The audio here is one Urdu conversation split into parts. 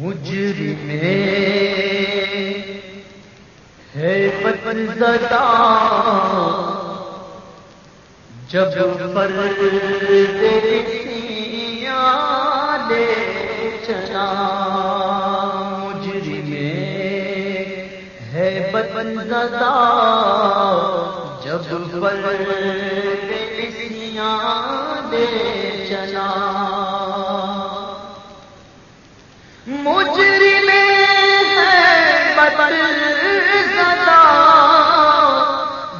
مجر میں ہے پتن زدہ جب پر دے چلا مجر میں ہے پتن زدہ جب پر دے چلا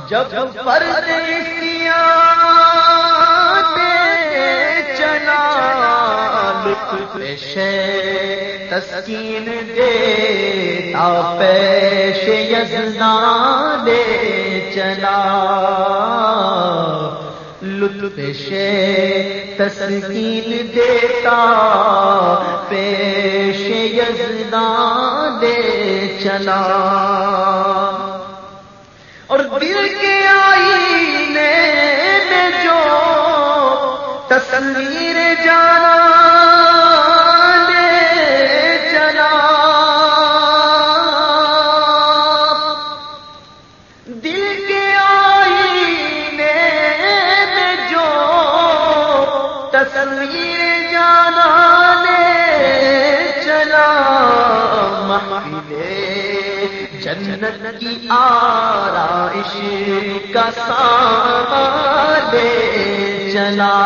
جب پردیسیاں چنا پیش تسکین دے تا پیش یزنا دے چلا لطف تسکین دیتا، پیش یزدان دے چلا۔ اور دل کے آئی میں جو تصویر جانا جنت کی آرائش کا سامان دے چلا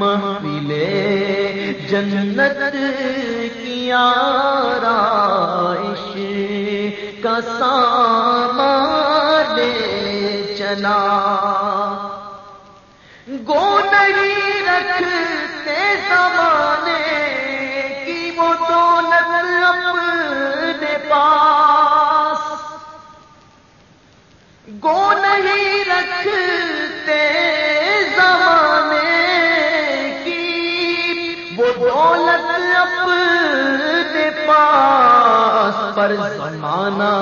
محفل جنت کی آرائش کا سامان دے چلا گو نہیں رکھتے زمانے کی وہ دولت اپنے پاس گو نہیں رکھتے زمانے کی، وہ دولت اپنے پاس پر زمانہ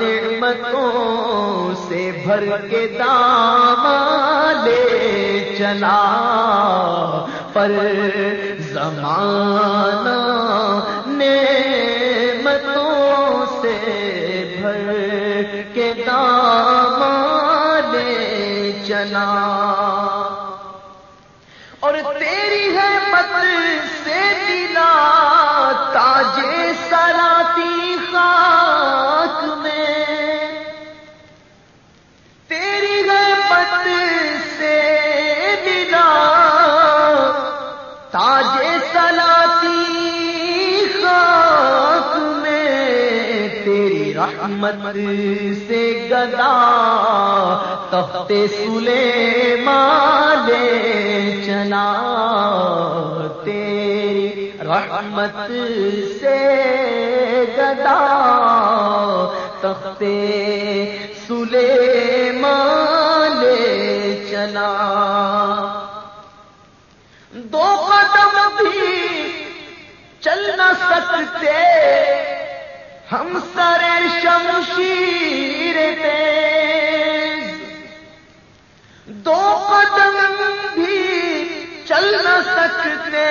نعمتوں سے بھر کے دام لے چلا۔ پر زمانہ نعمتوں سے بھر کے دام لے چلا اور تیری ہے مت سے دلا تاجے سراتی خاک میں۔ تیری ہے مت سے دلا تاجے سلاتی خاک میں۔ تیری رحمت سے گدا تخت سلے مالے چلا تیری رحمت سے گدا تخت سلے مالے چلا۔ دو قدم بھی چل نہ سکتے، ہم سر شمشیر تیز دو قدم بھی چل نہ سکتے۔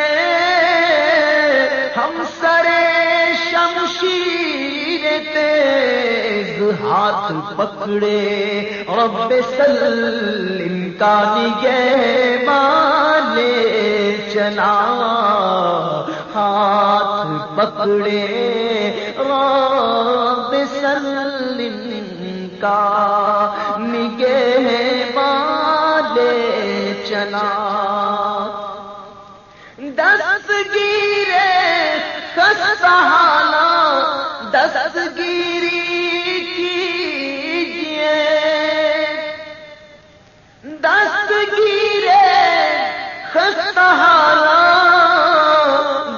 ہم سر شمشیر تیز ہاتھ پکڑے۔ رب سلم کا نگہ مالے چلا۔ ہاتھ پکڑے۔ رب سلم کا نگہ مالے چلا دست گیرے خستحانا دست گیری کیجیے۔ دست گیرے خستحانا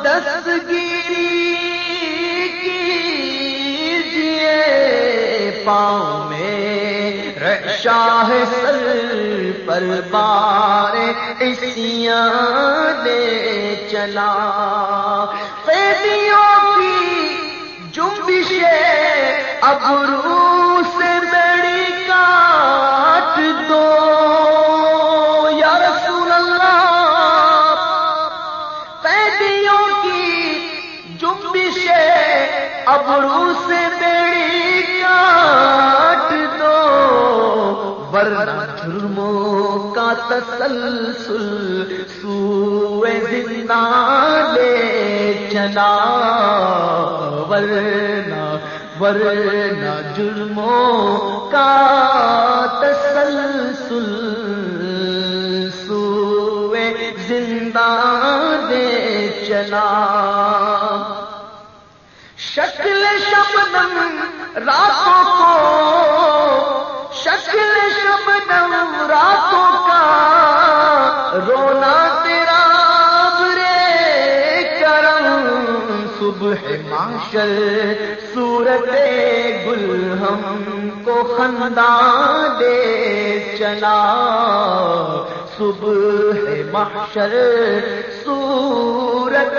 دست گیری کیجیے۔ پاؤں میں رشاہ سر بار اسیاں دے چلا۔ قیدیوں کی جنبش اب رو سے بڑی کاٹ دو۔ یا رسول اللہ، قیدیوں کی ابرو سے بیڑی کاٹ ورنہ جرموں کا تسلسل سوئے زندہ لے چلا۔ ورنہ ورنہ جرموں کا تسلسل سوئے زندہ دے چلا۔ شکل شبنم راتوں کو کرم صبح معاشر صورت گل ہم کو خندان دے چلا۔ صبح محشر صورت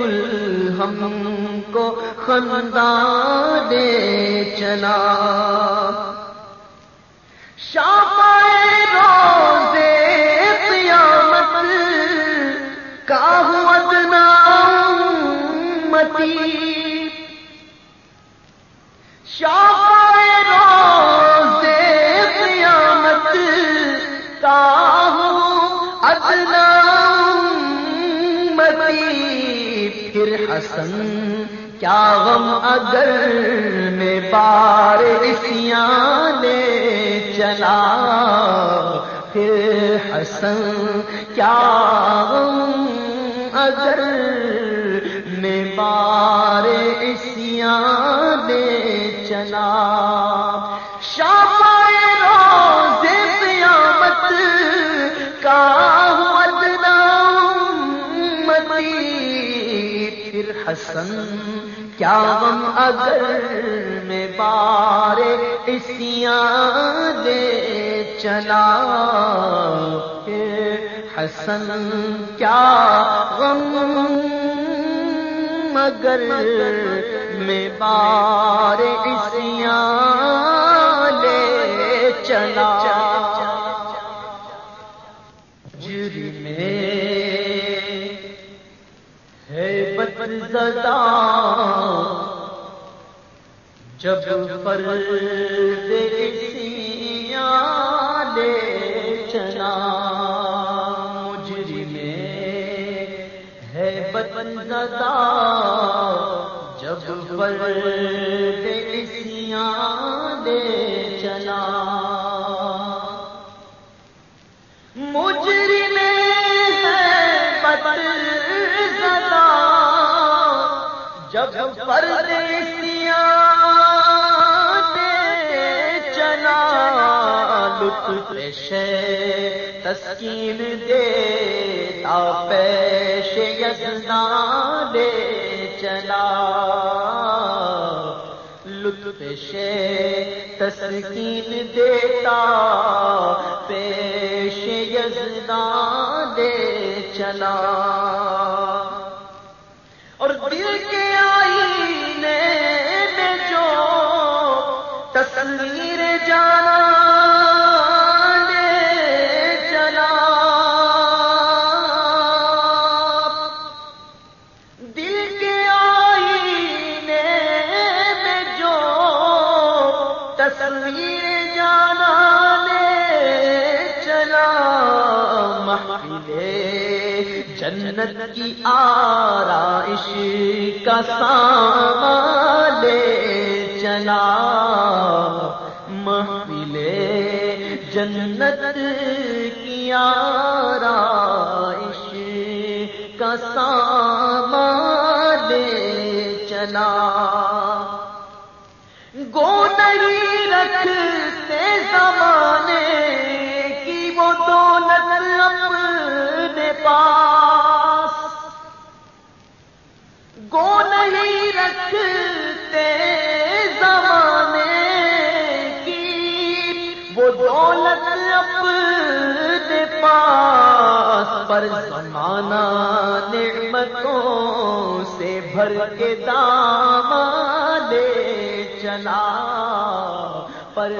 گل ہم کو خندان دے چلا۔ شامائے پھر حسن، کیا غم اگر میں بار اسیاں لے چلا؟ پھر حسن، کیا غم اگر حسن، کیا غم اگر میں بار اسیاں دے چلا حسن، کیا غم مگر میں بار اسیاں زدہ جب پر دیسیاں لے چلا مجری میں ہے بچن زدہ جب پر سیاں جب چلا لطف شے تسکین دے تا پیش یزنا دے چلا لطف شے تسکین دیتا پیش یزنا دے چلا اور دل جانا لے چلا۔ دل کے آئینے میں جو تصویر جانا لے چلا۔ محفلے جنت کی آرائش کا سامان لے چلا۔ محفلے جنت کی آرائش کا سامان لے چلا۔ گو نہیں رکھتے زمانے کی وہ دولت اپنے پاس۔ گو نہیں رکھتے اپنے پر زمانہ نعمتوں سے بھر کے دام لے چلا پر